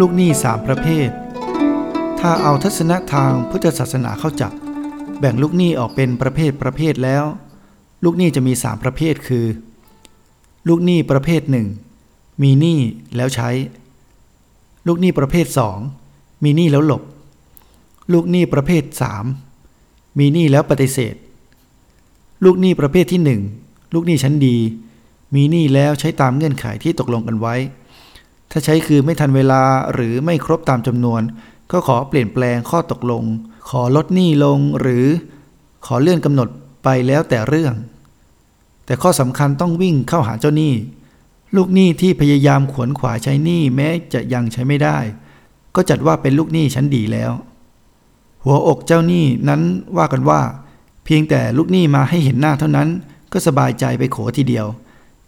ลูกหนี้สามประเภท ถ้าเอาทัศนะทางพุทธศาสนาเข้าจับ แบ่งลูกหนี้ออกเป็นประเภทประเภทแล้ว ลูกหนี้จะมีสามประเภทคือ ลูกหนี้ประเภทหนึ่งมีหนี้แล้วใช้ ลูกหนี้ประเภทสองมีหนี้แล้วหลบ ลูกหนี้ประเภทสามมีหนี้แล้วปฏิเสธ ลูกหนี้ประเภทที่หนึ่งลูกหนี้ชั้นดี มีหนี้แล้วใช้ตามเงื่อนไขที่ตกลงกันไว้ ถ้าใช้คือไม่ทันเวลาหรือไม่ครบตามจำนวน ก็ขอเปลี่ยนแปลงข้อตกลง ขอลดหนี้ลงหรือ ขอเลื่อนกำหนดไปแล้วแต่เรื่อง แต่ข้อสำคัญต้องวิ่งเข้าหาเจ้าหนี้ ลูกหนี้ที่พยายามขวนขวายใช้หนี้แม้จะยังใช้ไม่ได้ ก็จัดว่าเป็นลูกหนี้ชั้นดีแล้ว หัวอกเจ้าหนี้นั้นว่ากันว่า เพียงแต่ลูกหนี้มาให้เห็นหน้าเท่านั้น ก็สบายใจไปโขทีเดียว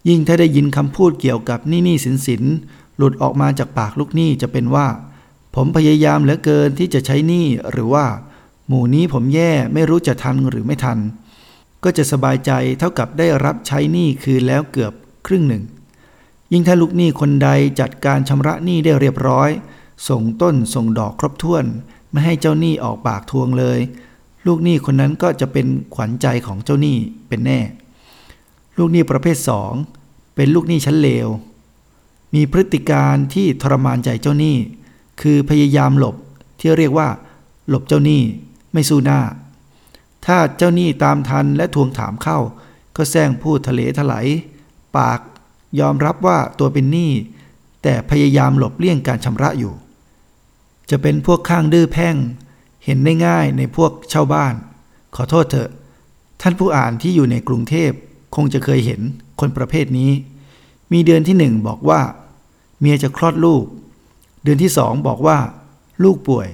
ยิ่งถ้าได้ยินคำพูดเกี่ยวกับหนี้หนี้สินสิน หลุดออกมาจากปากลูกหนี้จะเป็นว่า ผมพยายามเหลือเกินที่จะใช้หนี้หรือว่า หมู่นี้ผมแย่ไม่รู้จะทันหรือไม่ทัน ก็จะสบายใจเท่ากับได้รับใช้หนี้คืนแล้วเกือบครึ่งหนึ่ง ยิ่งถ้าลูกหนี้คนใดจัดการชำระหนี้ได้เรียบร้อย ส่งต้นส่งดอกครบถ้วน ไม่ให้เจ้าหนี้ออกปากทวงเลย ลูกหนี้คนนั้นก็จะเป็นขวัญใจของเจ้าหนี้เป็นแน่ ลูกหนี้ประเภทสองเป็นลูกหนี้ชั้นเลว มีพฤติการที่ทรมานใจเจ้าหนี้ คือพยายามหลบที่เรียกว่า หลบเจ้าหนี้ไม่สู้หน้า ถ้าเจ้าหนี้ตามทันและทวงถามเข้า ก็แซงพูดทะเลถลายปากยอมรับว่าตัวเป็นหนี้ แต่พยายามหลบเลี่ยงการชำระอยู่ จะเป็นพวกข้างดื้อแพ่ง เห็นได้ง่ายในพวกเช่าบ้าน ขอโทษเถอะ ท่านผู้อ่านที่อยู่ในกรุงเทพคงจะเคยเห็นคนประเภทนี้ มีเดือนที่หนึ่งบอกว่า เมียจะคลอดลูก เดือนที่สองบอกว่า ลูกป่วย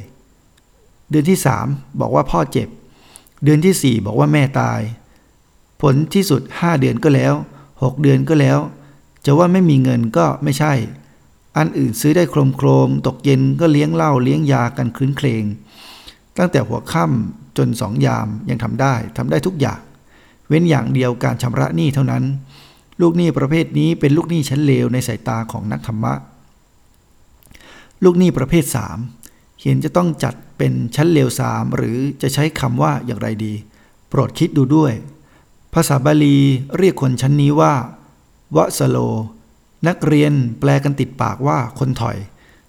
เดือนที่สามบอกว่าพ่อเจ็บ เดือนที่สี่บอกว่าแม่ตาย ผลที่สุดห้าเดือนก็แล้วหกเดือนก็แล้ว จะว่าไม่มีเงินก็ไม่ใช่ อันอื่นซื้อได้โครมโครมตกเย็นก็เลี้ยงเหล้าเลี้ยงยากันคลื้นเคลงตั้งแต่หัวค่ำจนสองยามยังทำได้ทำได้ทุกอย่าง เว้นอย่างเดียวการชำระหนี้เท่านั้น ลูกหนี้ประเภทนี้เป็นลูกหนี้ชั้นเลวในสายตาของนักธรรมะ ลูกหนี้ประเภทสามเห็นจะต้องจัดเป็นชั้นเลวสามหรือจะใช้คำว่าอย่างไรดี โปรดคิดดูด้วย ภาษาบาลีเรียกคนชั้นนี้ว่าวสโล นักเรียนแปลกันติดปากว่าคนถอย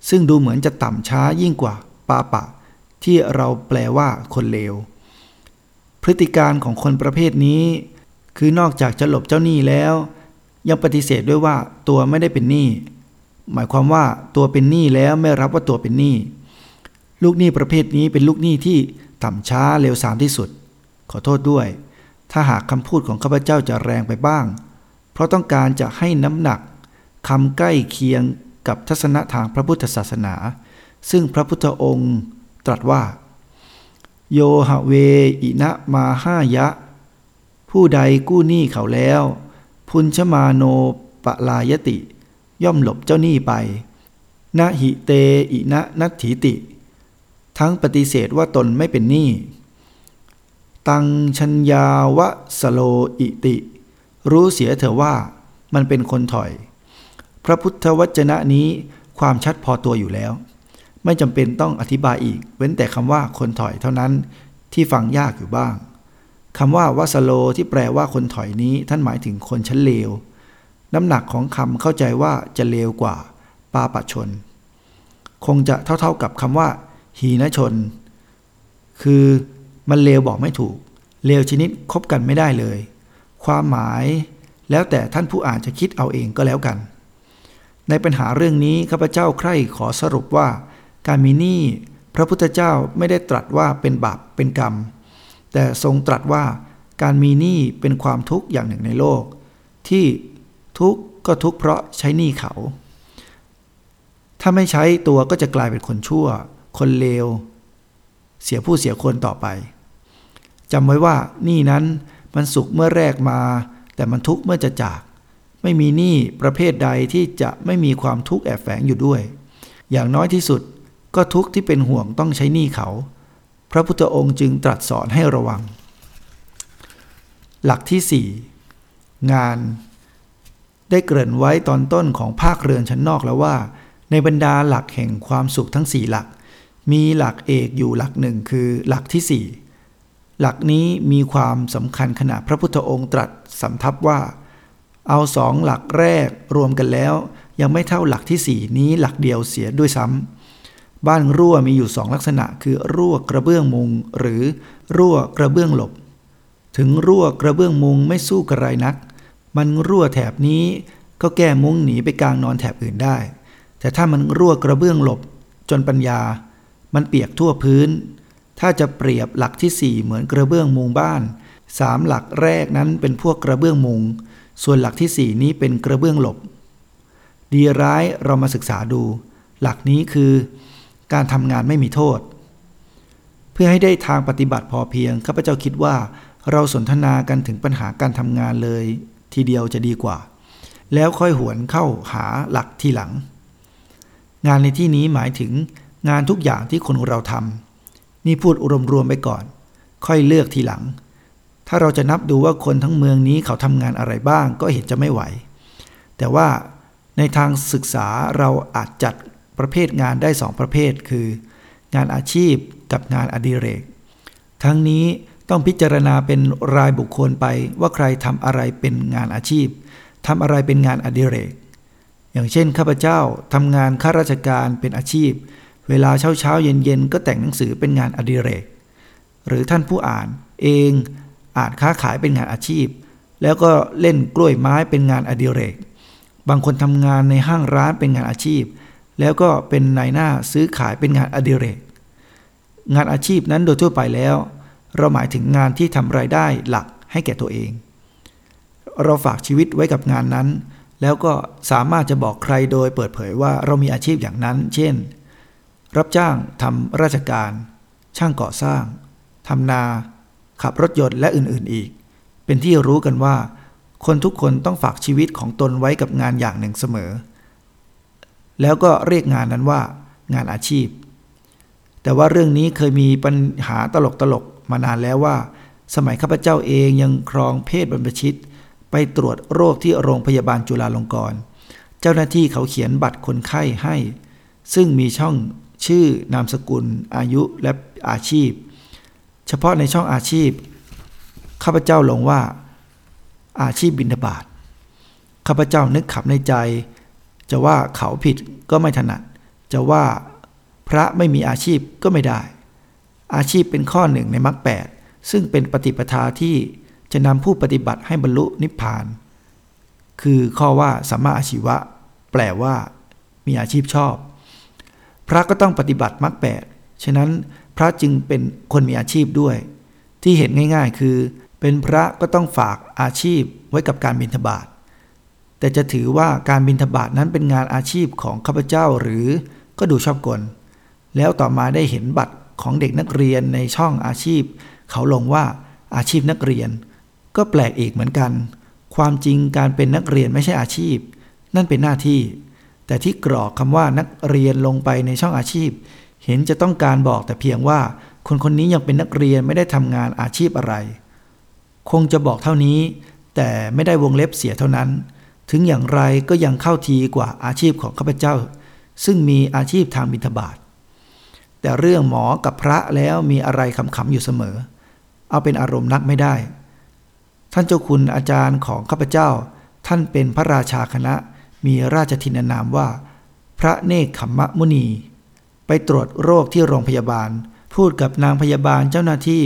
ซึ่งดูเหมือนจะต่ำช้ายิ่งกว่าปาปะ ที่เราแปลว่าคนเลว พฤติการของคนประเภทนี้คือนอกจากจะหลบเจ้าหนี้แล้ว ยังปฏิเสธด้วยว่าตัวไม่ได้เป็นหนี้ หมายความว่าตัวเป็นหนี้แล้วไม่รับว่าตัวเป็นหนี้ ลูกหนี้ประเภทนี้เป็นลูกหนี้ที่ต่ำช้าเร็วสามที่สุด ขอโทษด้วย ถ้าหากคำพูดของข้าพเจ้าจะแรงไปบ้าง เพราะต้องการจะให้น้ำหนักคำใกล้เคียงกับทัศนะทางพระพุทธศาสนา ซึ่งพระพุทธองค์ตรัสว่า โยหะเวอินะมาห้ายะ ผู้ใดกู้หนี้เขาแล้ว พุนชมาโนปลายติ ย่อมหลบเจ้าหนี้ไปนะหิเตอินะนัตถิติ ทั้งปฏิเสธว่าตนไม่เป็นหนี้ ตังชัญญาวะสโลอิติ รู้เสียเถอะว่ามันเป็นคนถอย พระพุทธวจนะนี้ความชัดพอตัวอยู่แล้ว ไม่จำเป็นต้องอธิบายอีก เว้นแต่คำว่าคนถอยเท่านั้นที่ฟังยากอยู่บ้าง คำว่าวสโลที่แปลว่าคนถอยนี้ ท่านหมายถึงคนชั้นเลว น้ำหนักของคำเข้าใจว่าจะเลวกว่า ปาปะชน คงจะเท่าๆกับคำว่า หีนชน คือมันเลวบอกไม่ถูก เลวชนิดคบกันไม่ได้เลย ความหมายแล้วแต่ท่านผู้อ่านจะคิดเอาเองก็แล้วกัน ในปัญหาเรื่องนี้ข้าพเจ้าใคร่ขอสรุปว่า การมีหนี้พระพุทธเจ้าไม่ได้ตรัสว่าเป็นบาปเป็นกรรม แต่ทรงตรัสว่าการมีหนี้เป็นความทุกข์อย่างหนึ่งในโลก ที่ทุกข์ก็ทุกข์เพราะใช้หนี้เขา ถ้าไม่ใช้ตัวก็จะกลายเป็นคนชั่ว คนเลว เสียผู้เสียคนต่อไปจำไว้ว่าหนี้นั้นมันสุขเมื่อแรกมา แต่มันทุกข์เมื่อจะจาก ไม่มีหนี้ประเภทใดที่จะไม่มีความทุกข์แอบแฝงอยู่ด้วย อย่างน้อยที่สุดก็ทุกข์ที่เป็นห่วงต้องใช้หนี้เขา พระพุทธองค์จึงตรัสสอนให้ระวัง หลักที่ 4 งานได้เกริ่นไว้ตอนต้นของภาคเรือนชั้นนอกแล้วว่า ในบรรดาหลักแห่งความสุขทั้งสี่หลัก มีหลักเอกอยู่หลักหนึ่งคือหลักที่สี่หลักนี้มีความสำคัญขณะพระพุทธองค์ตรัสสำทับว่า เอาสองหลักแรกรวมกันแล้ว ยังไม่เท่าหลักที่สี่นี้หลักเดียวเสียด้วยซ้ำ บ้านรั่วมีอยู่สองลักษณะ คือรั่วกระเบื้องมุง หรือรั่วกระเบื้องหลบ ถึงรั่วกระเบื้องมุงไม่สู้กระไรนัก มันรั่วแถบนี้ก็แก้มุ้งหนีไปกลางนอนแถบอื่นได้ แต่ถ้ามันรั่วกระเบื้องหลบ จนปัญญา มันเปียกทั่วพื้น ถ้าจะเปรียบหลักที่สี่เหมือนกระเบื้องมุงบ้านสามหลักแรกนั้นเป็นพวกกระเบื้องมุง ส่วนหลักที่สี่นี้เป็นกระเบื้องหลบ ดีร้ายเรามาศึกษาดู หลักนี้คือ การทำงานไม่มีโทษ เพื่อให้ได้ทางปฏิบัติพอเพียงข้าพเจ้าคิดว่าเราสนทนากันถึงปัญหาการทำงานเลย ทีเดียวจะดีกว่า แล้วค่อยหวนเข้าหาหลักทีหลัง งานในที่นี้หมายถึงงานทุกอย่างที่คนเราทำนี่พูดรวมไปก่อน ค่อยเลือกทีหลัง ถ้าเราจะนับดูว่าคนทั้งเมืองนี้เขาทำงานอะไรบ้างก็เห็นจะไม่ไหว แต่ว่าในทางศึกษาเราอาจจัด ประเภทงานได้สองประเภท คือ งานอาชีพกับงานอดิเรก ทั้งนี้ต้องพิจารณาเป็นรายบุคคลไปว่าใครทำอะไรเป็นงานอาชีพทำอะไรเป็นงานอดิเรก อย่างเช่นข้าพเจ้าทำงานข้าราชการเป็นอาชีพ เวลาเช้าเช้าเย็นเย็นก็แต่งหนังสือเป็นงานอดิเรก หรือท่านผู้อ่านเองอาจค้าขายเป็นงานอาชีพ แล้วก็เล่นกล้วยไม้เป็นงานอดิเรก บางคนทำงานในห้างร้านเป็นงานอาชีพ แล้วก็เป็นนายหน้าซื้อขายเป็นงานอดิเรก งานอาชีพนั้นโดยทั่วไปแล้ว เราหมายถึงงานที่ทำรายได้หลักให้แก่ตัวเอง เราฝากชีวิตไว้กับงานนั้น แล้วก็สามารถจะบอกใครโดยเปิดเผยว่าเรามีอาชีพอย่างนั้น เช่น รับจ้างทำราชการ ช่างก่อสร้างทำนา ขับรถยนต์และอื่นๆอีก เป็นที่รู้กันว่า คนทุกคนต้องฝากชีวิตของตนไว้กับงานอย่างหนึ่งเสมอ แล้วก็เรียกงานนั้นว่างานอาชีพ แต่ว่าเรื่องนี้เคยมีปัญหาตลกๆมานานแล้วว่า สมัยข้าพเจ้าเองยังครองเพศบรรพชิต ไปตรวจโรคที่โรงพยาบาลจุฬาลงกรณ์เจ้าหน้าที่เขาเขียนบัตรคนไข้ให้ ซึ่งมีช่องชื่อนามสกุล อายุและอาชีพ เฉพาะในช่องอาชีพ ข้าพเจ้าลงว่า อาชีพบินบาตข้าพเจ้านึกขับในใจ จะว่าเขาผิดก็ไม่ถนัด จะว่าพระไม่มีอาชีพก็ไม่ได้ อาชีพเป็นข้อหนึ่งในมรรคแปดซึ่งเป็นปฏิปทาที่จะนำผู้ปฏิบัติให้บรรลุนิพพาน คือข้อว่าสัมมาอาชีวะ แปลว่า มีอาชีพชอบ พระก็ต้องปฏิบัติมรรคแปดฉะนั้นพระจึงเป็นคนมีอาชีพด้วย ที่เห็นง่าย ๆ คือ เป็นพระก็ต้องฝากอาชีพไว้กับการบิณฑบาต แต่จะถือว่าการบิณฑบาตนั้นเป็นงานอาชีพของข้าพเจ้าหรือก็ดูชอบกล แล้วต่อมาได้เห็นบัตรของเด็กนักเรียนในช่องอาชีพ เขาลงว่าอาชีพนักเรียน ก็แปลกอีกเหมือนกัน ความจริงการเป็นนักเรียนไม่ใช่อาชีพ นั่นเป็นหน้าที่ แต่ที่กรอกคำว่านักเรียนลงไปในช่องอาชีพ เห็นจะต้องการบอกแต่เพียงว่า คนคนนี้ยังเป็นนักเรียนไม่ได้ทำงานอาชีพอะไร คงจะบอกเท่านี้ แต่ไม่ได้วงเล็บเสียเท่านั้น ถึงอย่างไรก็ยังเข้าทีกว่าอาชีพของข้าพเจ้า ซึ่งมีอาชีพทางบิณฑบาตแต่เรื่องหมอกับพระแล้วมีอะไรขำๆอยู่เสมอ เอาเป็นอารมณ์นักไม่ได้ ท่านเจ้าคุณอาจารย์ของข้าพเจ้า ท่านเป็นพระราชาคณะ มีราชทินนามว่า พระเนคขมมะมุนี ไปตรวจโรคที่โรงพยาบาล พูดกับนางพยาบาลเจ้าหน้าที่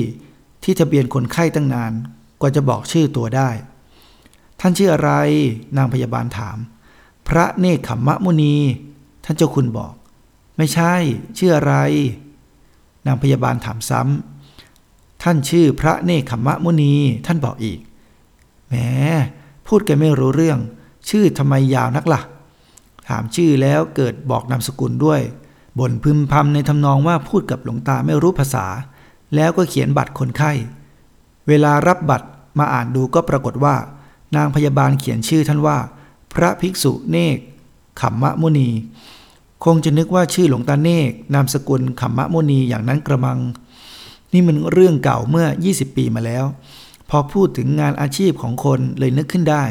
ที่ทะเบียนคนไข้ตั้งนาน กว่าจะบอกชื่อตัวได้ ท่านชื่ออะไร นางพยาบาลถาม พระเนคขมมะมุนี ท่านเจ้าคุณบอก ไม่ใช่ ชื่ออะไร นางพยาบาลถามซ้ำท่านชื่อพระเนคขมมะมุนี ท่านบอกอีกแหมพูดกันไม่รู้เรื่อง ชื่อทำไมยาวนักละ่ะ ถามชื่อแล้วเกิดบอกนามสกุลด้วยบ่นพึมพำในทำนองว่าพูดกับหลวงตาไม่รู้ภาษา แล้วก็เขียนบัตรคนไข้ เวลารับบัตรมาอ่านดูก็ปรากฏว่า นางพยาบาลเขียนชื่อท่านว่า พระภิกษุเนกขมมะมุนี คงจะนึกว่าชื่อหลวงตาเนก นามสกุลขมมะมุนีอย่างนั้นกระมัง นี่มันเรื่องเก่าเมื่อ 20 ปีมาแล้ว พอพูดถึงงานอาชีพของคนเลยนึกขึ้นได้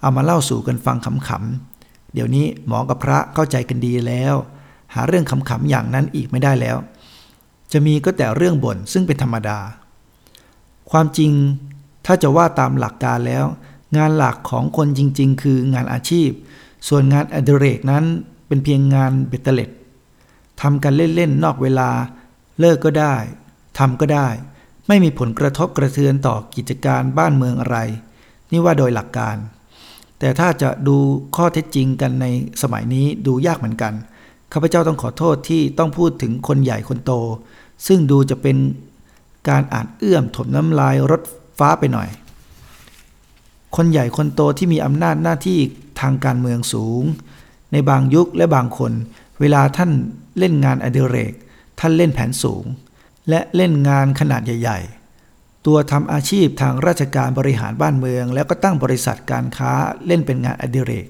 เอามาเล่าสู่กันฟังขำๆเดี๋ยวนี้หมอกับพระเข้าใจกันดีแล้ว หาเรื่องขำๆอย่างนั้นอีกไม่ได้แล้ว จะมีก็แต่เรื่องบ่นซึ่งเป็นธรรมดา ความจริงถ้าจะว่าตามหลักการแล้ว งานหลักของคนจริง ๆ คืองานอาชีพ ส่วนงานอดิเรกนั้นเป็นเพียงงานเบ็ดเตล็ดทำกันเล่น ๆ นอกเวลา เลิกก็ได้ทำก็ได้ ไม่มีผลกระทบกระเทือนต่อกิจการบ้านเมืองอะไร นี่ว่าโดยหลักการ แต่ถ้าจะดูข้อเท็จจริงกันในสมัยนี้ดูยากเหมือนกัน ข้าพเจ้าต้องขอโทษที่ต้องพูดถึงคนใหญ่คนโต ซึ่งดูจะเป็นการอ่านเอื้อมถมน้ำลายรถฟ้าไปหน่อย คนใหญ่คนโตที่มีอำนาจหน้าที่ทางการเมืองสูง ในบางยุคและบางคน เวลาท่านเล่นงานอดิเรก ท่านเล่นแผนสูง และเล่นงานขนาดใหญ่ ๆ ตัวทำอาชีพทางราชการบริหารบ้านเมือง แล้วก็ตั้งบริษัทการค้าเล่นเป็นงานอดิเรก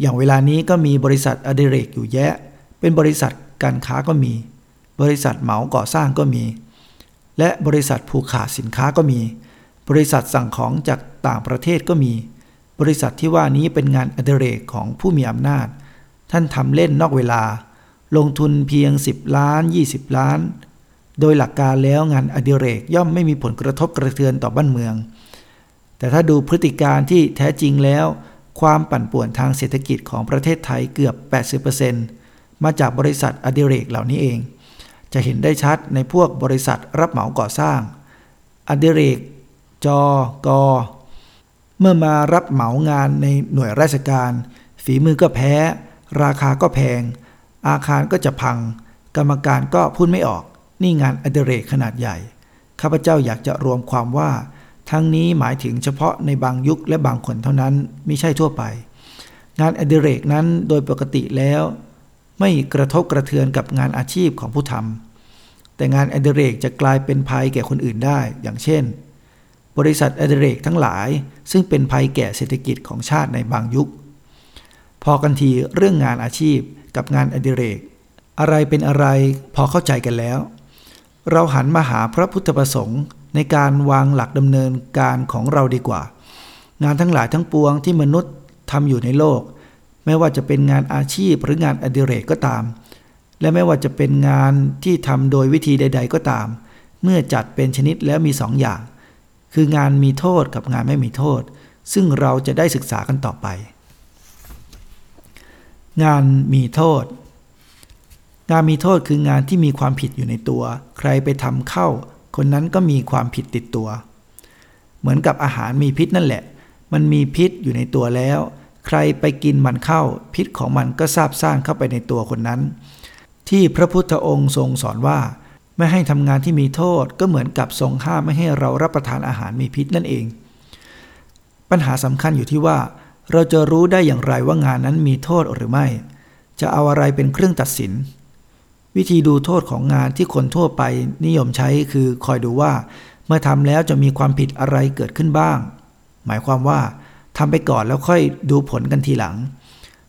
อย่างเวลานี้ก็มีบริษัทอดิเรกอยู่แยะ เป็นบริษัทการค้าก็มี บริษัทเหมาก่อสร้างก็มี และบริษัทผูกขาดสินค้าก็มี บริษัทสั่งของจากต่างประเทศก็มี บริษัทที่ว่านี้เป็นงานอดิเรกของผู้มีอำนาจ ท่านทำเล่นนอกเวลา ลงทุนเพียง 10 ล้าน 20 ล้าน โดยหลักการแล้วงานอดิเรกย่อมไม่มีผลกระทบกระเทือนต่อบ้านเมือง แต่ถ้าดูพฤติการที่แท้จริงแล้ว ความปั่นป่วนทางเศรษฐกิจของประเทศไทยเกือบ 80%มาจากบริษัทอดิเรกเหล่านี้เอง จะเห็นได้ชัดในพวกบริษัทรับเหมาก่อสร้างอดิเรก จอกอเมื่อมารับเหมางานในหน่วยราชการ ฝีมือก็แพ้ ราคาก็แพง อาคารก็จะพัง กรรมการก็พูดไม่ออก นี่งานอดิเรกขนาดใหญ่ ข้าพเจ้าอยากจะรวมความว่า ทั้งนี้หมายถึงเฉพาะในบางยุคและบางคนเท่านั้น ไม่ใช่ทั่วไป งานอดิเรกนั้นโดยปกติแล้ว ไม่กระทบกระเทือนกับงานอาชีพของผู้ทำแต่งานอดิเรกจะกลายเป็นภัยแก่คนอื่นได้ อย่างเช่น บริษัทอดิเรกทั้งหลาย ซึ่งเป็นภัยแก่เศรษฐกิจของชาติในบางยุค พอกันทีเรื่องงานอาชีพกับงานอดิเรก อะไรเป็นอะไรพอเข้าใจกันแล้ว เราหันมาหาพระพุทธประสงค์ในการวางหลักดำเนินการของเราดีกว่า งานทั้งหลายทั้งปวงที่มนุษย์ทำอยู่ในโลก ไม่ว่าจะเป็นงานอาชีพหรืองานอดิเรกก็ตาม และไม่ว่าจะเป็นงานที่ทำโดยวิธีใด ๆ ก็ตาม เมื่อจัดเป็นชนิดแล้วมีสองอย่าง คืองานมีโทษกับงานไม่มีโทษ ซึ่งเราจะได้ศึกษากันต่อไป งานมีโทษ งานมีโทษคืองานที่มีความผิดอยู่ในตัว ใครไปทำเข้า คนนั้นก็มีความผิดติดตัว เหมือนกับอาหารมีพิษนั่นแหละ มันมีพิษอยู่ในตัวแล้ว ใครไปกินมันเข้า พิษของมันก็ซาบซ่านเข้าไปในตัวคนนั้น ที่พระพุทธองค์ทรงสอนว่า ไม่ให้ทำงานที่มีโทษก็เหมือนกับทรงห้ามไม่ให้เรารับประทานอาหารมีพิษนั่นเอง ปัญหาสำคัญอยู่ที่ว่า เราจะรู้ได้อย่างไรว่างานนั้นมีโทษหรือไม่ จะเอาอะไรเป็นเครื่องตัดสิน วิธีดูโทษของงานที่คนทั่วไปนิยมใช้คือคอยดูว่า เมื่อทำแล้วจะมีความผิดอะไรเกิดขึ้นบ้าง หมายความว่าทำไปก่อนแล้วค่อยดูผลกันทีหลัง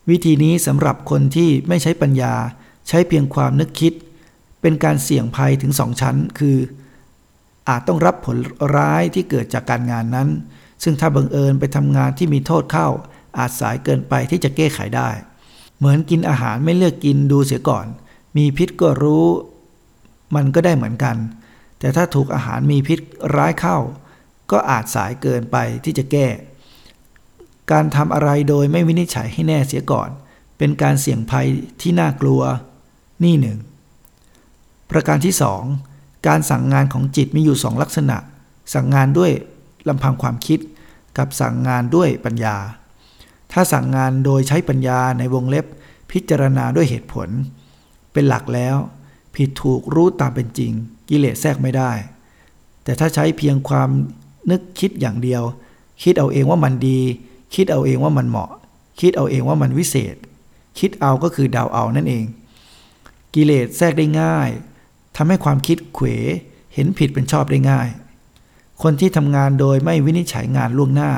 วิธีนี้สำหรับคนที่ไม่ใช้ปัญญา ใช้เพียงความนึกคิด เป็นการเสี่ยงภัยถึงสองชั้น คือ อาจต้องรับผลร้ายที่เกิดจากการงานนั้น ซึ่งถ้าบังเอิญไปทำงานที่มีโทษเข้า อาจสายเกินไปที่จะแก้ไขได้ เหมือนกินอาหารไม่เลือกกินดูเสียก่อน มีพิษก็รู้ มันก็ได้เหมือนกัน แต่ถ้าถูกอาหารมีพิษร้ายเข้า ก็อาจสายเกินไปที่จะแก้ การทำอะไรโดยไม่วินิจฉัยให้แน่เสียก่อน เป็นการเสี่ยงภัยที่น่ากลัว นี่หนึ่ง ประการที่สองการสั่งงานของจิตมีอยู่สองลักษณะ สั่งงานด้วยลำพังความคิด กับสั่งงานด้วยปัญญา ถ้าสั่งงานโดยใช้ปัญญาในวงเล็บ พิจารณาด้วยเหตุผล เป็นหลักแล้ว ผิดถูกรู้ตามเป็นจริง กิเลสแทรกไม่ได้ แต่ถ้าใช้เพียงความนึกคิดอย่างเดียว คิดเอาเองว่ามันดี คิดเอาเองว่ามันเหมาะ คิดเอาเองว่ามันวิเศษ คิดเอาก็คือเดาเอานั่นเอง กิเลสแทรกได้ง่าย ทำให้ความคิดเขวเห็นผิดเป็นชอบได้ง่าย คนที่ทำงานโดยไม่วินิจฉัยงานล่วงหน้า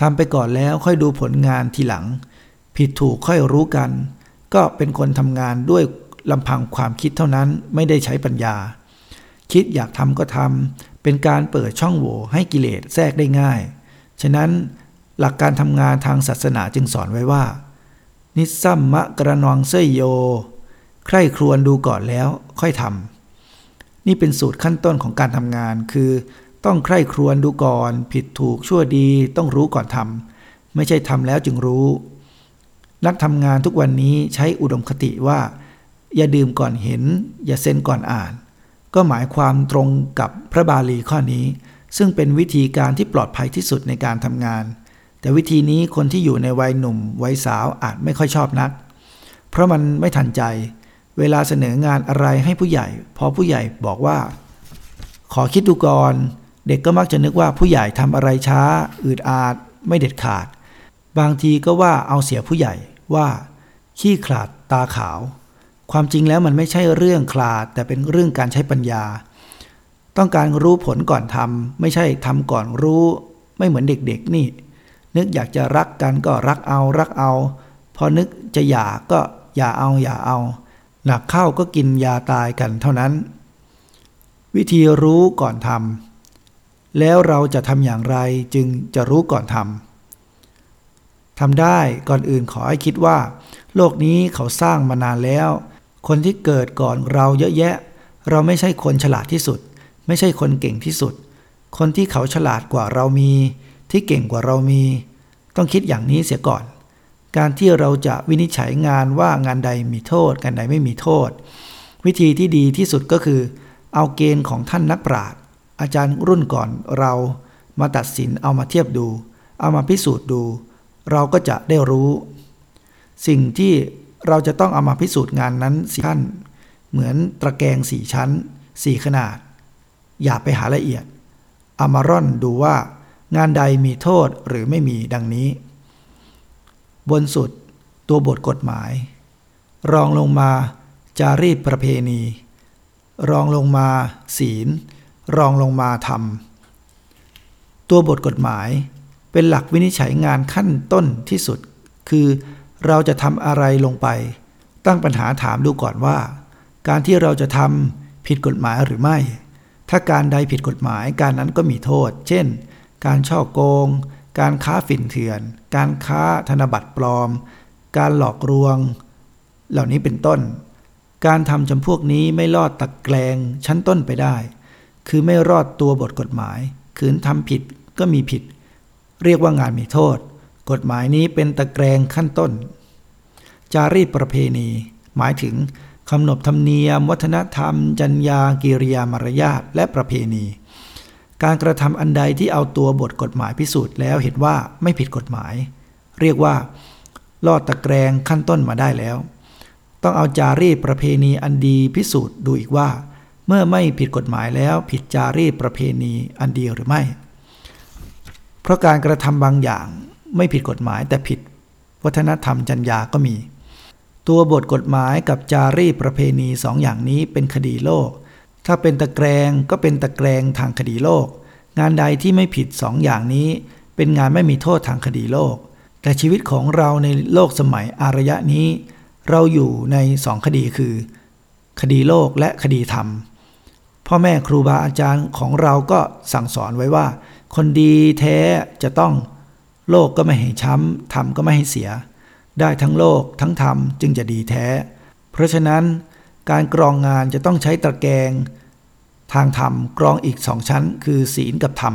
ทำไปก่อนแล้วค่อยดูผลงานทีหลัง ผิดถูกค่อยรู้กัน ก็เป็นคนทำงานด้วยลำพังความคิดเท่านั้นไม่ได้ใช้ปัญญา คิดอยากทำก็ทำเป็นการเปิดช่องโหว่ให้กิเลสแทรกได้ง่าย ฉะนั้นหลักการทำงานทางศาสนาจึงสอนไว้ว่า นิสัมมะกระนองเสยโย ใคร่ครวญดูก่อนแล้วค่อยทำ นี่เป็นสูตรขั้นต้นของการทำงาน คือต้องใคร่ครวญดูก่อน ผิดถูกชั่วดี ต้องรู้ก่อนทำไม่ใช่ทำแล้วจึงรู้ นักทำงานทุกวันนี้ใช้อุดมคติว่า อย่าดื่มก่อนเห็น อย่าเซ็นก่อนอ่าน ก็หมายความตรงกับพระบาลีข้อนี้ ซึ่งเป็นวิธีการที่ปลอดภัยที่สุดในการทำงาน แต่วิธีนี้คนที่อยู่ในวัยหนุ่มวัยสาวอาจไม่ค่อยชอบนัก เพราะมันไม่ทันใจ เวลาเสนองานอะไรให้ผู้ใหญ่ พอผู้ใหญ่บอกว่า ขอคิดดูก่อน เด็กก็มักจะนึกว่าผู้ใหญ่ทำอะไรช้า อืดอาด ไม่เด็ดขาด บางทีก็ว่าเอาเสียผู้ใหญ่ว่า ขี้ขลาดตาขาว ความจริงแล้วมันไม่ใช่เรื่องคลาดแต่เป็นเรื่องการใช้ปัญญา ต้องการรู้ผลก่อนทำไม่ใช่ทำก่อนรู้ ไม่เหมือนเด็กๆนี่ นึกอยากจะรักกันก็รักเอารักเอา พอนึกจะหย่าก็อย่าเอาอย่าเอา หนักเข้าก็กินยาตายกันเท่านั้น วิธีรู้ก่อนทำแล้วเราจะทำอย่างไรจึงจะรู้ก่อนทำทำได้ก่อนอื่นขอให้คิดว่า โลกนี้เขาสร้างมานานแล้ว คนที่เกิดก่อนเราเยอะแยะ เราไม่ใช่คนฉลาดที่สุด ไม่ใช่คนเก่งที่สุด คนที่เขาฉลาดกว่าเรามี ที่เก่งกว่าเรามี ต้องคิดอย่างนี้เสียก่อน การที่เราจะวินิจฉัยงานว่างานใดมีโทษ งานใดไม่มีโทษ วิธีที่ดีที่สุดก็คือ เอาเกณฑ์ของท่านนักปราชญ์อาจารย์รุ่นก่อนเรามาตัดสินเอามาเทียบดู เอามาพิสูจน์ดู เราก็จะได้รู้ สิ่งที่เราจะต้องเอามาพิสูจน์งานนั้นสี่ขั้น เหมือนตะแกรงสี่ชั้นสี่ขนาด อย่าไปหาละเอียดเอามาร่อนดูว่างานใดมีโทษหรือไม่มีดังนี้ บนสุดตัวบทกฎหมาย รองลงมาจารีตประเพณี รองลงมาศีล รองลงมาทำตัวบทกฎหมายเป็นหลักวินิจฉัยงานขั้นต้นที่สุด คือเราจะทำอะไรลงไป ตั้งปัญหาถามดูก่อนว่า การที่เราจะทำผิดกฎหมายหรือไม่ ถ้าการใดผิดกฎหมายการนั้นก็มีโทษ เช่น การช่อโกง การค้าฝิ่นเถื่อน การค้าธนบัตรปลอม การหลอกลวง เหล่านี้เป็นต้น การทำจำพวกนี้ไม่ลอดตะแกรงชั้นต้นไปได้ คือไม่รอดตัวบทกฎหมาย ขืนทำผิดก็มีผิด เรียกว่างานมีโทษ กฎหมายนี้เป็นตะแกรงขั้นต้น จารีตประเพณี หมายถึงคำนบธรรมเนียม วัฒนธรรม จัญญากิริยามารยาทและประเพณี การกระทำอันใดที่เอาตัวบทกฎหมายพิสูจน์แล้วเห็นว่าไม่ผิดกฎหมาย เรียกว่า ลอดตะแกรงขั้นต้นมาได้แล้ว ต้องเอาจารีตประเพณีอันดีพิสูจน์ดูอีกว่า เมื่อไม่ผิดกฎหมายแล้วผิดจารีตประเพณีอันเดียวหรือไม่ เพราะการกระทำบางอย่างไม่ผิดกฎหมายแต่ผิด วัฒนธรรมจัญญาก็มี ตัวบทกฎหมายกับจารีตประเพณีสองอย่างนี้เป็นคดีโลก ถ้าเป็นตะแกรงก็เป็นตะแกรงทางคดีโลก งานใดที่ไม่ผิดสองอย่างนี้ เป็นงานไม่มีโทษทางคดีโลก แต่ชีวิตของเราในโลกสมัยอารยะนี้ เราอยู่ในสองคดีคือ คดีโลกและคดีธรรม พ่อแม่ครูบาอาจารย์ของเราก็สั่งสอนไว้ว่า คนดีแท้จะต้อง โลกก็ไม่ให้ช้ำธรรมก็ไม่ให้เสีย ได้ทั้งโลกทั้งธรรมจึงจะดีแท้ เพราะฉะนั้นการกรองงานจะต้องใช้ตะแกรง ทางธรรมกรองอีกสองชั้น คือศีลกับธรรม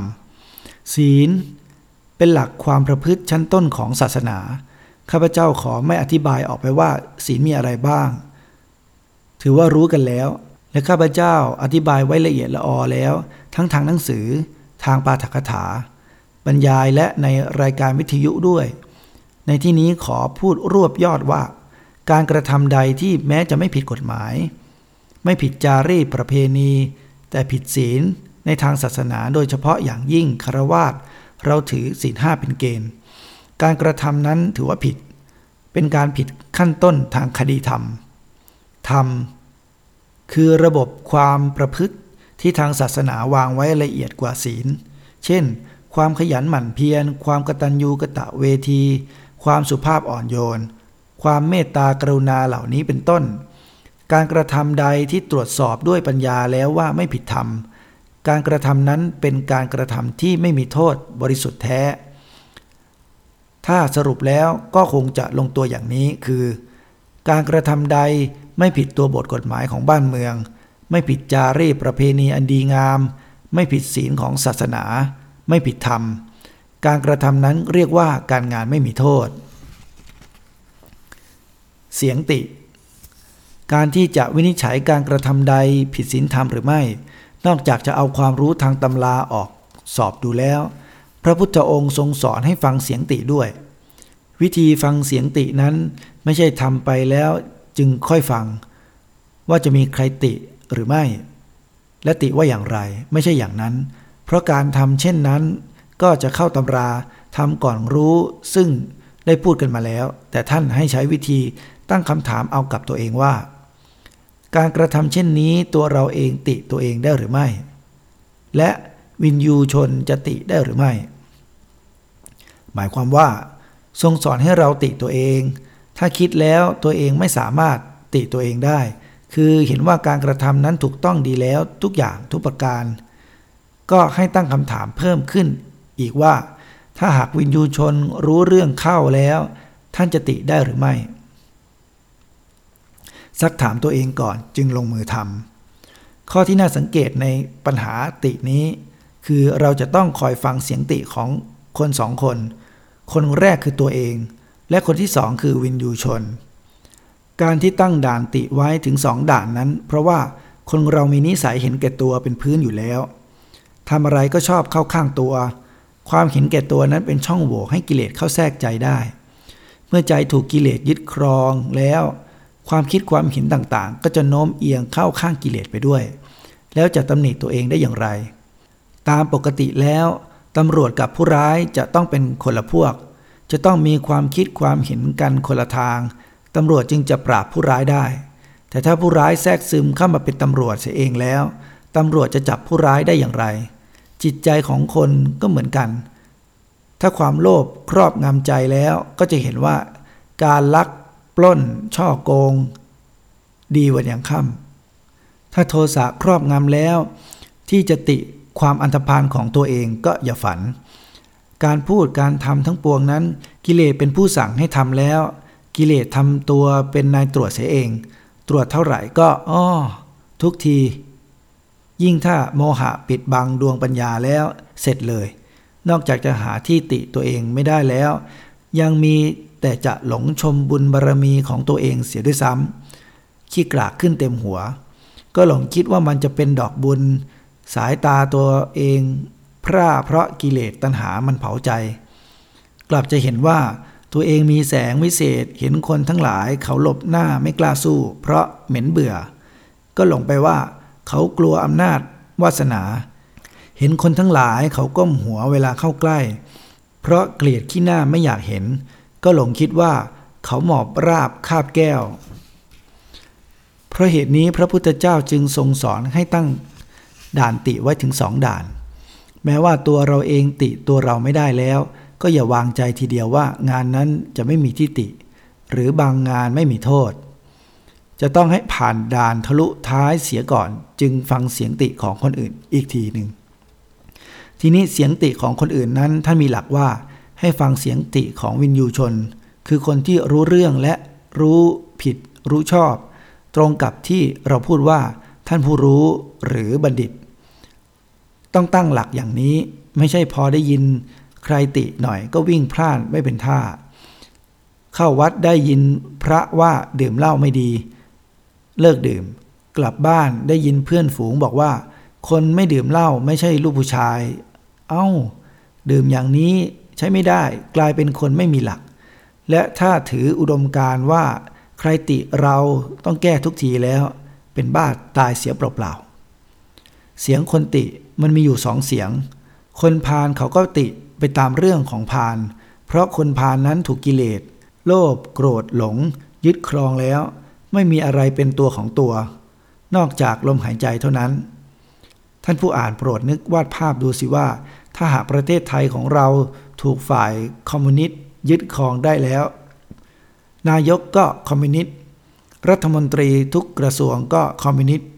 ศีล เป็นหลักความประพฤติชั้นต้นของศาสนา ข้าพเจ้าขอไม่อธิบายออกไปว่า ศีลมีอะไรบ้าง ถือว่ารู้กันแล้ว และข้าพเจ้าอธิบายไว้ละเอียดละออแล้ว ทั้งทางหนังสือ ทางปาฐกถา บรรยายและในรายการวิทยุด้วย ในที่นี้ขอพูดรวบยอดว่า การกระทำใดที่แม้จะไม่ผิดกฎหมาย ไม่ผิดจารีตประเพณี แต่ผิดศีลในทางศาสนาโดยเฉพาะอย่างยิ่งคารวาสเราถือศีลห้าเป็นเกณฑ์ การกระทำนั้นถือว่าผิด เป็นการผิดขั้นต้นทางคดีธรรม ธรรม คือระบบความประพฤติที่ทางศาสนาวางไว้ละเอียดกว่าศีล เช่น ความขยันหมั่นเพียร ความกตัญญูกะตะเวที ความสุภาพอ่อนโยน ความเมตตากรุณาเหล่านี้เป็นต้น การกระทำใดที่ตรวจสอบด้วยปัญญาแล้วว่าไม่ผิดธรรม การกระทำนั้นเป็นการกระทำที่ไม่มีโทษบริสุทธิ์แท้ ถ้าสรุปแล้วก็คงจะลงตัวอย่างนี้คือ การกระทำใดไม่ผิดตัวบทกฎหมายของบ้านเมือง ไม่ผิดจารีตประเพณีอันดีงาม ไม่ผิดศีลของศาสนา ไม่ผิดธรรม การกระทำนั้นเรียกว่าการงานไม่มีโทษ เสียงติ การที่จะวินิจฉัยการกระทำใดผิดศีลธรรมหรือไม่ นอกจากจะเอาความรู้ทางตำราออกสอบดูแล้ว พระพุทธองค์ทรงสอนให้ฟังเสียงติด้วย วิธีฟังเสียงตินั้นไม่ใช่ทำไปแล้วจึงค่อยฟัง ว่าจะมีใครติหรือไม่ และติว่าอย่างไรไม่ใช่อย่างนั้น เพราะการทำเช่นนั้น ก็จะเข้าตำราทำก่อนรู้ซึ่งได้พูดกันมาแล้ว แต่ท่านให้ใช้วิธีตั้งคำถามเอากับตัวเองว่า การกระทำเช่นนี้ตัวเราเองติตัวเองได้หรือไม่ และวินยูชนจะติได้หรือไม่ หมายความว่า ทรงสอนให้เราติตัวเอง ถ้าคิดแล้วตัวเองไม่สามารถติตัวเองได้ คือเห็นว่าการกระทำนั้นถูกต้องดีแล้วทุกอย่างทุกประการ ก็ให้ตั้งคำถามเพิ่มขึ้น อีกว่า ถ้าหากวินยูชนรู้เรื่องเข้าแล้ว ท่านจะติได้หรือไม่ ซักถามตัวเองก่อนจึงลงมือทำข้อที่น่าสังเกตในปัญหาตินี้ คือเราจะต้องคอยฟังเสียงติของคนสองคน คนแรกคือตัวเอง และคนที่สองคือวินยูชน การที่ตั้งด่านติไว้ถึงสองด่านนั้น เพราะว่าคนเรามีนิสัยเห็นแก่ตัวเป็นพื้นอยู่แล้วทำอะไรก็ชอบเข้าข้างตัว ความเห็นแก่ตัวนั้นเป็นช่องโหว่ให้กิเลสเข้าแทรกใจได้ เมื่อใจถูกกิเลสยึดครองแล้ว ความคิดความเห็นต่างๆ ก็จะโน้มเอียงเข้าข้างกิเลสไปด้วย แล้วจะตำหนิตัวเองได้อย่างไร ตามปกติแล้วตำรวจกับผู้ร้ายจะต้องเป็นคนละพวก จะต้องมีความคิดความเห็นกันคนละทางตำรวจจึงจะปราบผู้ร้ายได้ แต่ถ้าผู้ร้ายแทรกซึมเข้ามาเป็นตำรวจเสียเองแล้วตำรวจจะจับผู้ร้ายได้อย่างไร จิตใจของคนก็เหมือนกัน ถ้าความโลภครอบงำใจแล้วก็จะเห็นว่า การลัก ปล้น ช่อโกง ดีวันอย่างค่ำถ้าโทสะครอบงำแล้ว ที่จะติความอันธพาลของตัวเองก็อย่าฝัน การพูดการทำทั้งปวงนั้น กิเลสเป็นผู้สั่งให้ทำแล้ว กิเลสทำตัวเป็นนายตรวจเสียเอง ตรวจเท่าไหร่ก็อ้อทุกที ยิ่งถ้าโมหะปิดบังดวงปัญญาแล้วเสร็จเลย นอกจากจะหาที่ติตัวเองไม่ได้แล้ว ยังมี แต่จะหลงชมบุญบารรมีของตัวเองเสียด้วยซ้ำขี้กรากขึ้นเต็มหัว ก็หลงคิดว่ามันจะเป็นดอกบุญ สายตาตัวเอง พร่าเพราะกิเลสตัณหามันเผาใจ กลับจะเห็นว่าตัวเองมีแสงวิเศษเห็นคนทั้งหลายเขาหลบหน้าไม่กล้าสู้ เพราะเหม็นเบื่อ ก็หลงไปว่า เขากลัวอำนาจวาสนา เห็นคนทั้งหลายเขาก้มหัวเวลาเข้าใกล้ เพราะเกลียดขี้หน้าไม่อยากเห็น ก็หลงคิดว่าเขาหมอบราบคาบแก้ว เพราะเหตุนี้พระพุทธเจ้าจึงทรงสอนให้ตั้งด่านติไว้ถึงสองด่าน แม้ว่าตัวเราเองติตัวเราไม่ได้แล้ว ก็อย่าวางใจทีเดียวว่างานนั้นจะไม่มีที่ติ หรือบางงานไม่มีโทษ จะต้องให้ผ่านด่านทะลุท้ายเสียก่อน จึงฟังเสียงติของคนอื่นอีกทีหนึ่งทีนี้เสียงติของคนอื่นนั้นท่านมีหลักว่า ให้ฟังเสียงติของวินยูชน คือคนที่รู้เรื่องและรู้ผิด รู้ชอบ ตรงกับที่เราพูดว่า ท่านผู้รู้หรือบัณฑิต ต้องตั้งหลักอย่างนี้ไม่ใช่พอได้ยินใครติหน่อยก็วิ่งพล่านไม่เป็นท่า เข้าวัดได้ยินพระว่าดื่มเหล้าไม่ดี เลิกดื่ม กลับบ้านได้ยินเพื่อนฝูงบอกว่า คนไม่ดื่มเหล้าไม่ใช่ลูกผู้ชาย เอา้า ดื่มอย่างนี้ ใช้ไม่ได้กลายเป็นคนไม่มีหลัก และถ้าถืออุดมการว่าใครติเราต้องแก้ทุกทีแล้ว เป็นบ้าตายเสียเปล่าๆเสียงคนติมันมีอยู่สองเสียง คนพาลเขาก็ติไปตามเรื่องของพาลเพราะคนพาลนนั้นถูกกิเลส โลภโกรธหลง ยึดครองแล้ว ไม่มีอะไรเป็นตัวของตัว นอกจากลมหายใจเท่านั้น ท่านผู้อ่านโปรดนึกวาดภาพดูสิว่า ถ้าหากประเทศไทยของเรา ถูกฝ่ายคอมมิวนิสต์ยึดครองได้แล้ว นายกก็คอมมิวนิสต์รัฐมนตรีทุกกระทรวงก็คอมมิวนิสต์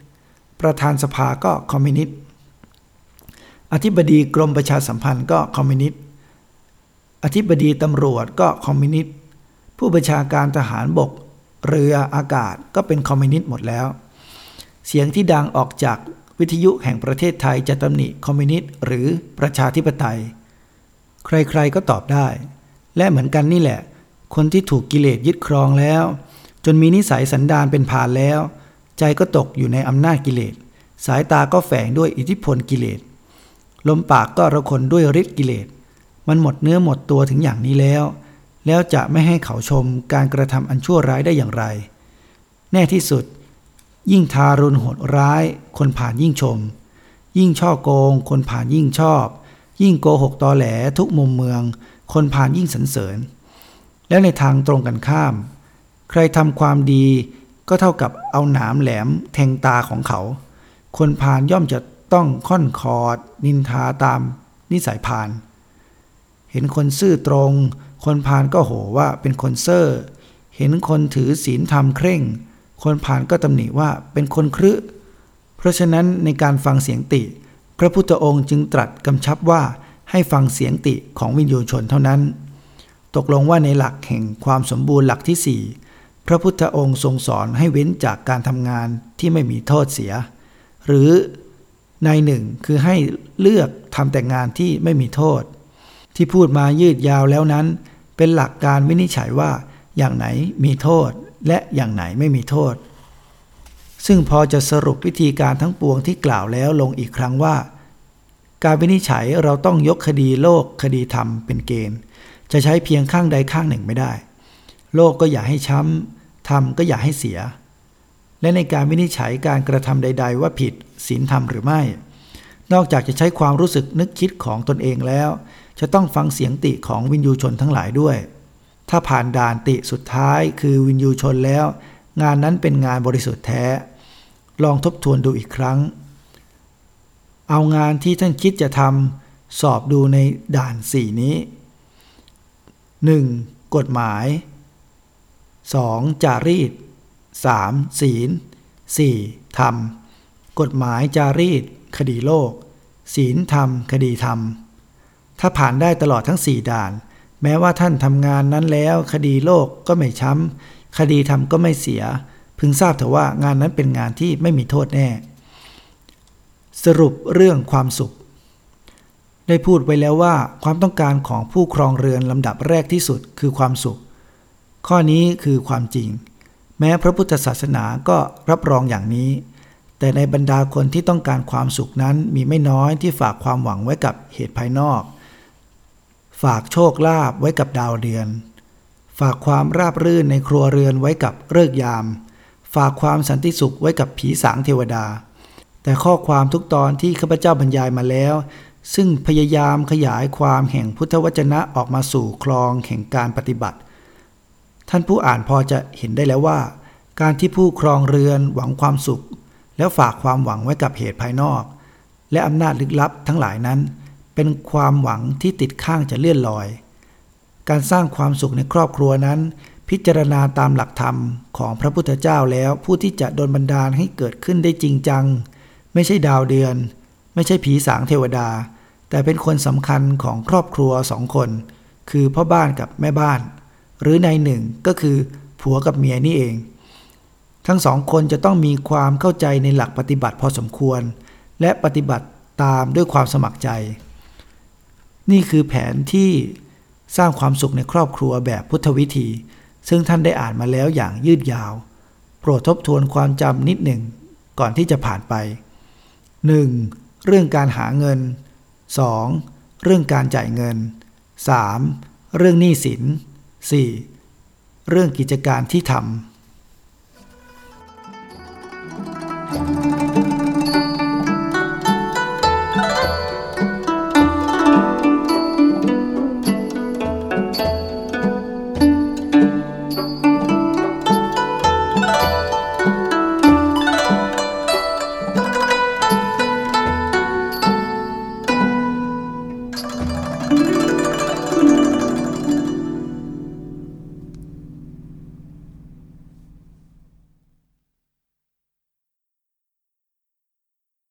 ประธานสภาก็คอมมิวนิสต์อธิบดีกรมประชาสัมพันธ์ก็คอมมิวนิสต์อธิบดีตำรวจก็คอมมิวนิสต์ผู้บัญชาการทหารบก เรืออากาศก็เป็นคอมมิวนิสต์หมดแล้ว เสียงที่ดังออกจากวิทยุแห่งประเทศไทยจะตำหนิคอมมิวนิสต์หรือประชาธิปไตย ใครๆก็ตอบได้ และเหมือนกันนี่แหละ คนที่ถูกกิเลสยึดครองแล้ว จนมีนิสัยสันดานเป็นพาลแล้ว ใจก็ตกอยู่ในอำนาจกิเลส สายตาก็แฝงด้วยอิทธิพลกิเลส ลมปากก็ระคนด้วยฤทธิ์กิเลส มันหมดเนื้อหมดตัวถึงอย่างนี้แล้ว แล้วจะไม่ให้เขาชมการกระทำอันชั่วร้ายได้อย่างไร แน่ที่สุด ยิ่งทารุณโหดร้าย คนผ่านยิ่งชม ยิ่งช่อโกง คนผ่านยิ่งชอบ ยิ่งโกหกตอแหลทุกมุมเมือง คนผ่านยิ่งสรรเสริญ แล้วในทางตรงกันข้าม ใครทำความดีก็เท่ากับเอาหนามแหลมแทงตาของเขา คนผ่านย่อมจะต้องค่อนคอด นินทาตามนิสัยผ่าน เห็นคนซื่อตรง คนผ่านก็โหว่าเป็นคนเซ่อเห็นคนถือศีลธรรมเคร่ง คนผ่านก็ตำหนิว่าเป็นคนครึเพราะฉะนั้นในการฟังเสียงติ พระพุทธองค์จึงตรัสกำชับว่าให้ฟังเสียงติของวิญญูชนเท่านั้น ตกลงว่าในหลักแห่งความสมบูรณ์หลักที่สี่พระพุทธองค์ทรงสอนให้เว้นจากการทำงานที่ไม่มีโทษเสีย หรือในหนึ่งคือให้เลือกทำแต่งานที่ไม่มีโทษ ที่พูดมายืดยาวแล้วนั้น เป็นหลักการวินิจฉัยว่าอย่างไหนมีโทษและอย่างไหนไม่มีโทษ ซึ่งพอจะสรุปวิธีการทั้งปวงที่กล่าวแล้วลงอีกครั้งว่า การวินิจฉัยเราต้องยกคดีโลกคดีธรรมเป็นเกณฑ์ จะใช้เพียงข้างใดข้างหนึ่งไม่ได้ โลกก็อย่าให้ช้ำธรรมก็อย่าให้เสีย และในการวินิจฉัยการกระทำใด ๆ ว่าผิดศีลธรรมหรือไม่ นอกจากจะใช้ความรู้สึกนึกคิดของตนเองแล้ว จะต้องฟังเสียงติของวินยูชนทั้งหลายด้วย ถ้าผ่านด่านติสุดท้ายคือวินยูชนแล้ว งานนั้นเป็นงานบริสุทธิ์แท้ ลองทบทวนดูอีกครั้ง เอางานที่ท่านคิดจะทำสอบดูในด่านสี่นี้ 1. กฎหมาย 2. จารีต 3. ศีล 4. ธรรม กฎหมายจารีต คดีโลก ศีลธรรม คดีธรรม ถ้าผ่านได้ตลอดทั้งสี่ด่าน แม้ว่าท่านทำงานนั้นแล้ว คดีโลกก็ไม่ช้ำคดีธรรมก็ไม่เสีย พึงทราบเถอะว่างานนั้นเป็นงานที่ไม่มีโทษแน่ สรุปเรื่องความสุข ได้พูดไว้แล้วว่าความต้องการของผู้ครองเรือนลำดับแรกที่สุดคือความสุข ข้อนี้คือความจริง แม้พระพุทธศาสนาก็รับรองอย่างนี้ แต่ในบรรดาคนที่ต้องการความสุขนั้นมีไม่น้อยที่ฝากความหวังไว้กับเหตุภายนอก ฝากโชคลาภไว้กับดาวเดือน ฝากความราบรื่นในครัวเรือนไว้กับเลิกยาม ฝากความสันติสุขไว้กับผีสางเทวดา แต่ข้อความทุกตอนที่ข้าพเจ้าบรรยายมาแล้ว ซึ่งพยายามขยายความแห่งพุทธวจนะออกมาสู่คลองแห่งการปฏิบัติ ท่านผู้อ่านพอจะเห็นได้แล้วว่า การที่ผู้ครองเรือนหวังความสุข แล้วฝากความหวังไว้กับเหตุภายนอก และอำนาจลึกลับทั้งหลายนั้น เป็นความหวังที่ติดข้างจะเลื่อนลอย การสร้างความสุขในครอบครัวนั้น พิจารณาตามหลักธรรมของพระพุทธเจ้าแล้วผู้ที่จะโดนบันดาลให้เกิดขึ้นได้จริงจัง ไม่ใช่ดาวเดือน ไม่ใช่ผีสางเทวดา แต่เป็นคนสำคัญของครอบครัวสองคน คือพ่อบ้านกับแม่บ้าน หรือในหนึ่งก็คือผัวกับเมียนี่เอง ทั้งสองคนจะต้องมีความเข้าใจในหลักปฏิบัติพอสมควร และปฏิบัติตามด้วยความสมัครใจ นี่คือแผนที่สร้างความสุขในครอบครัวแบบพุทธวิธี ซึ่งท่านได้อ่านมาแล้วอย่างยืดยาว โปรดทบทวนความจำนิดหนึ่งก่อนที่จะผ่านไป 1. เรื่องการหาเงิน 2. เรื่องการจ่ายเงิน 3. เรื่องหนี้สิน 4. เรื่องกิจการที่ทำ